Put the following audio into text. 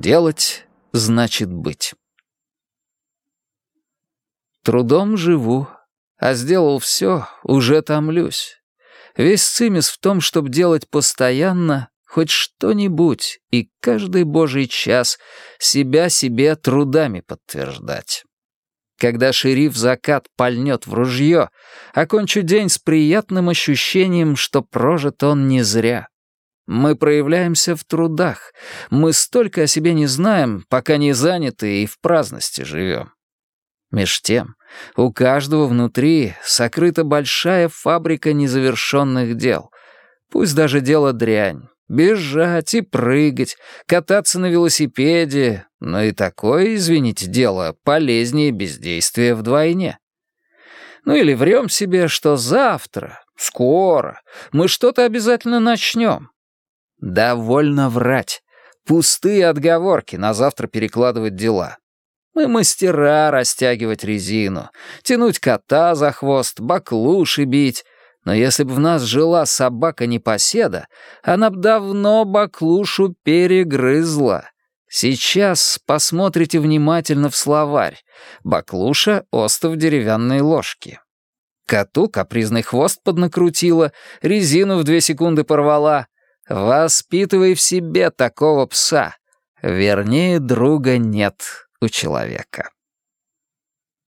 Делать значит быть. Трудом живу, а сделал все, уже томлюсь. Весь цимис в том, чтобы делать постоянно хоть что-нибудь и каждый божий час себя себе трудами подтверждать. Когда шериф закат пальнет в ружье, окончу день с приятным ощущением, что прожит он не зря. Мы проявляемся в трудах. Мы столько о себе не знаем, пока не заняты и в праздности живем. Меж тем, у каждого внутри сокрыта большая фабрика незавершенных дел. Пусть даже дело дрянь. Бежать и прыгать, кататься на велосипеде, но и такое, извините, дело полезнее бездействия вдвойне. Ну или врем себе, что завтра, скоро, мы что-то обязательно начнем. Довольно врать. Пустые отговорки на завтра перекладывать дела. Мы мастера растягивать резину, тянуть кота за хвост, баклуши бить. Но если бы в нас жила собака-непоседа, она б давно баклушу перегрызла. Сейчас посмотрите внимательно в словарь. Баклуша — остов деревянной ложки. Коту капризный хвост поднакрутила, резину в две секунды порвала. Воспитывай в себе такого пса. Вернее, друга нет у человека.